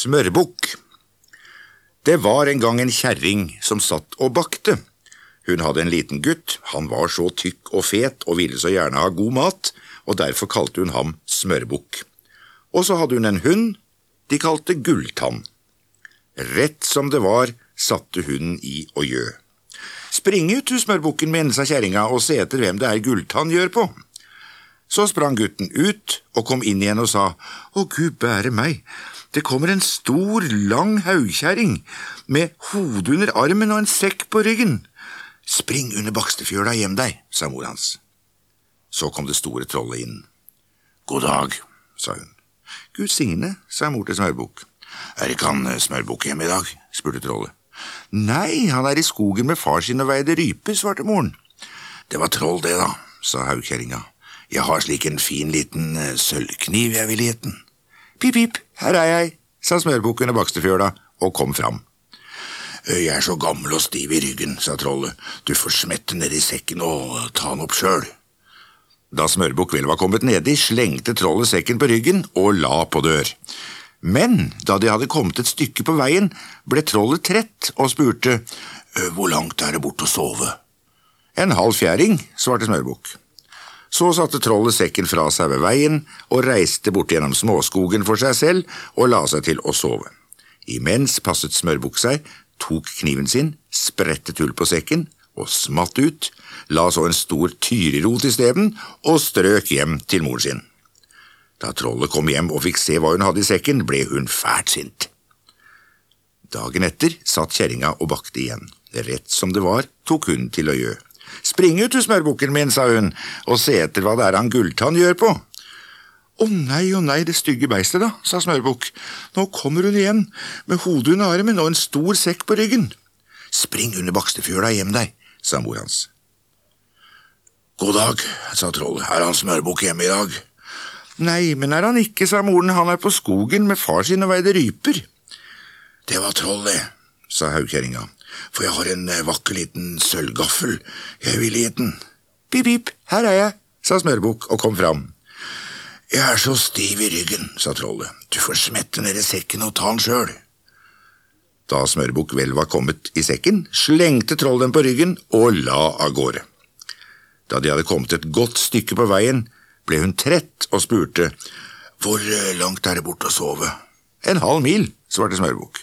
Smørbukk Det var en gang en kjerring som satt og bakte. Hun hadde en liten gutt, han var så tykk og fet og ville så gjerne ha god mat, og derfor kalte hun ham Smørbukk. Og så hadde hun en hund de kalte Gulltann. Rett som det var, satte hunden i og gjø. Spring ut, du smørbukken min, sa kjerringa, og se etter hvem det er Gulltann gjør på. Så sprang gutten ut og kom inn igjen og sa, Å, gud bære meg, det kommer en stor, lang haugkjerring med hodet under armen og en sekk på ryggen. Spring under bakstefjøla og gjem deg, sa mor hans. Så kom det store trollet inn. God dag, sa hun. Gud signe, sa mor til Smørbukk. Er ikke han Smørbukk hjemme i dag? spurte trollet. Nei, han er i skogen med far sin og veide ryper, svarte moren. Det var troll, det, da, sa haugkjerringa. Jeg har slik en fin liten uh, sølvkniv jeg vil gitt den. Pip, pip, her er jeg, sa smørbukken og Bakstefjøla og kom fram. Jeg er så gammel og stiv i ryggen, sa trollet, du får smette ned i sekken og ta den opp sjøl. Da Smørbukk vel var kommet nedi, slengte trollet sekken på ryggen og la på dør. Men da de hadde kommet et stykke på veien, ble trollet trett og spurte hvor langt er det bort å sove? En halv fjæring, svarte Smørbukk. Så satte trollet sekken fra seg ved veien og reiste bort gjennom småskogen for seg selv og la seg til å sove. Imens passet Smørbukk seg, tok kniven sin, sprettet hull på sekken og smatt ut, la så en stor tyrirot isteden og strøk hjem til moren sin. Da trollet kom hjem og fikk se hva hun hadde i sekken, ble hun fælt sint. Dagen etter satt kjerringa og bakte igjen. Rett som det var, tok hun til å gjø. Spring ut, du smørbukken min, sa hun, og se etter hva det er han Gulltann gjør på. Å nei, å nei, det stygge beistet, da, sa Smørbukk. Nå kommer hun igjen, med hodet under armen og en stor sekk på ryggen. Spring under bakstefjøla og gjem deg, sa mor hans. God dag, sa trollet, er han Smørbukk hjemme i dag? Nei, men er han ikke, sa moren, han er på skogen med far sin og veide ryper. Det var trollet, sa haugkjerringa for jeg har en eh, vakker liten sølvgaffel jeg ville gitt den. Pip, pip, her er jeg, sa Smørbukk og kom fram. Jeg er så stiv i ryggen, sa trollet, du får smette ned i sekken og ta den sjøl. Da Smørbukk vel var kommet i sekken, slengte trollet den på ryggen og la av gårde. Da de hadde kommet et godt stykke på veien, ble hun trett og spurte hvor eh, langt er det bort å sove? En halv mil, svarte Smørbukk.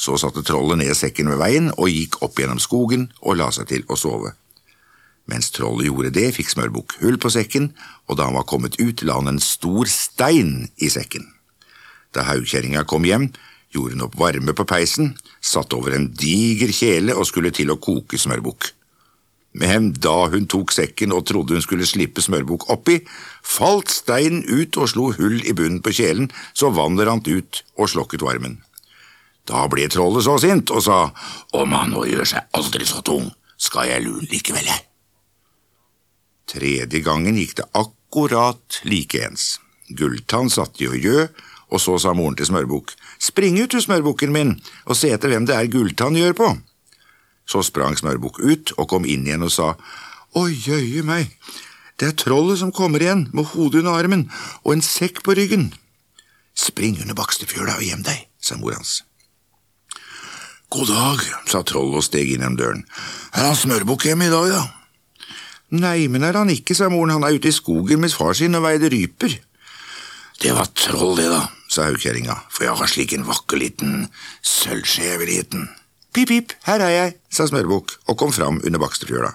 Så satte trollet ned sekken ved veien og gikk opp gjennom skogen og la seg til å sove. Mens trollet gjorde det, fikk Smørbukk hull på sekken, og da han var kommet ut, la han en stor stein i sekken. Da haugkjerringa kom hjem, gjorde hun opp varme på peisen, satte over en diger kjele og skulle til å koke smørbukk. Men da hun tok sekken og trodde hun skulle slippe smørbukk oppi, falt steinen ut og slo hull i bunnen på kjelen så vannet rant ut og slokket varmen. Da ble trollet så sint og sa om han nå gjør seg aldri så tung, skal jeg lune likevel, jeg. Tredje gangen gikk det akkurat likeens. Gulltann satt i og gjø, og så sa moren til Smørbukk, spring ut du, smørbukken min, og se etter hvem det er Gulltann gjør på. Så sprang Smørbukk ut og kom inn igjen og sa, oi, jøye meg, det er trollet som kommer igjen med hodet under armen og en sekk på ryggen. Spring under Bakstefjøla og gjem deg, sa mor hans. God dag, sa trollet og steg inn gjennom døren. Er han smørbukk hjemme i dag, da? Nei, men er han ikke, sa moren, han er ute i skogen med far sin og veide ryper. Det var troll, det, da, sa haukjerringa, for jeg har slik en vakker liten sølvskje jeg. Pip, pip, her er jeg, sa Smørbukk og kom fram under Bakstefjøla.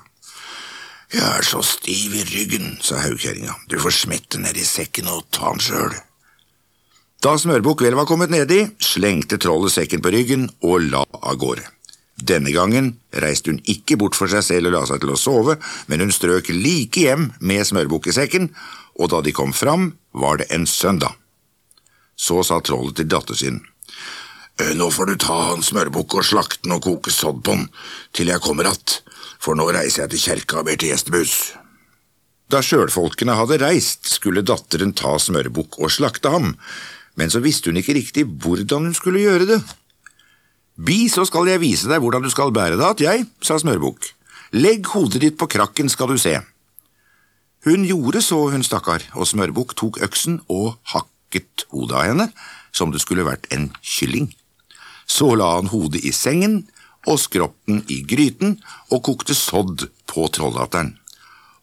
Jeg er så stiv i ryggen, sa haukjerringa, du får smette ned i sekken og ta den sjøl. Da Smørbukk vel var kommet nedi, slengte trollet sekken på ryggen og la av gårde. Denne gangen reiste hun ikke bort for seg selv og la seg til å sove, men hun strøk like hjem med smørbukkesekken, og da de kom fram, var det en søndag. Så sa trollet til datter sin. Nå får du ta han smørbukk og slakte den og koke sodd på den til jeg kommer att, for nå reiser jeg til kjerka og ber til gjestebuss. Da sjølfolkene hadde reist, skulle datteren ta smørbukk og slakte ham, men så visste hun ikke riktig hvordan hun skulle gjøre det. Bi, så skal jeg vise deg hvordan du skal bære det att, jeg, sa Smørbukk. Legg hodet ditt på krakken, skal du se. Hun gjorde så, hun stakkar, og Smørbukk tok øksen og hakket hodet av henne, som det skulle vært en kylling. Så la han hodet i sengen og skrotten i gryten og kokte sodd på trolldatteren.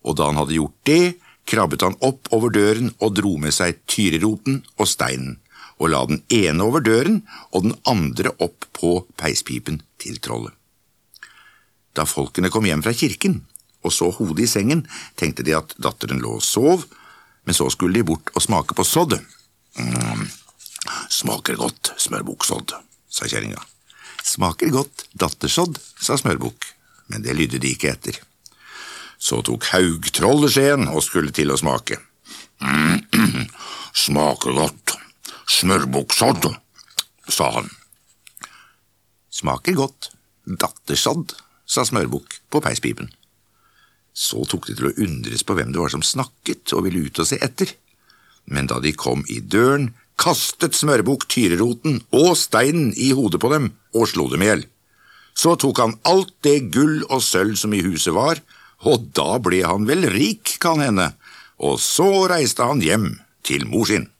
Og da han hadde gjort det, krabbet han opp over døren og dro med seg tyreroten og steinen, og la den ene over døren og den andre opp på peispipen til trollet. Da folkene kom hjem fra kirken og så hodet i sengen, tenkte de at datteren lå og sov, men så skulle de bort og smake på soddet. Mm, smaker godt, smørbuksodd, sa kjerringa. Smaker godt, dattersodd, sa Smørbukk, men det lydde de ikke etter. Så tok Haugtrollet skjeen og skulle til å smake. Mm, smaker godt, smørbuksodd, sa han. Smaker godt, dattersodd, sa Smørbukk på peispipen. Så tok de til å undres på hvem det var som snakket og ville ut og se etter. Men da de kom i døren, kastet Smørbukk tyreroten og steinen i hodet på dem og slo dem i hjel. Så tok han alt det gull og sølv som i huset var, og da ble han vel rik, kan hende, og så reiste han hjem til mor sin.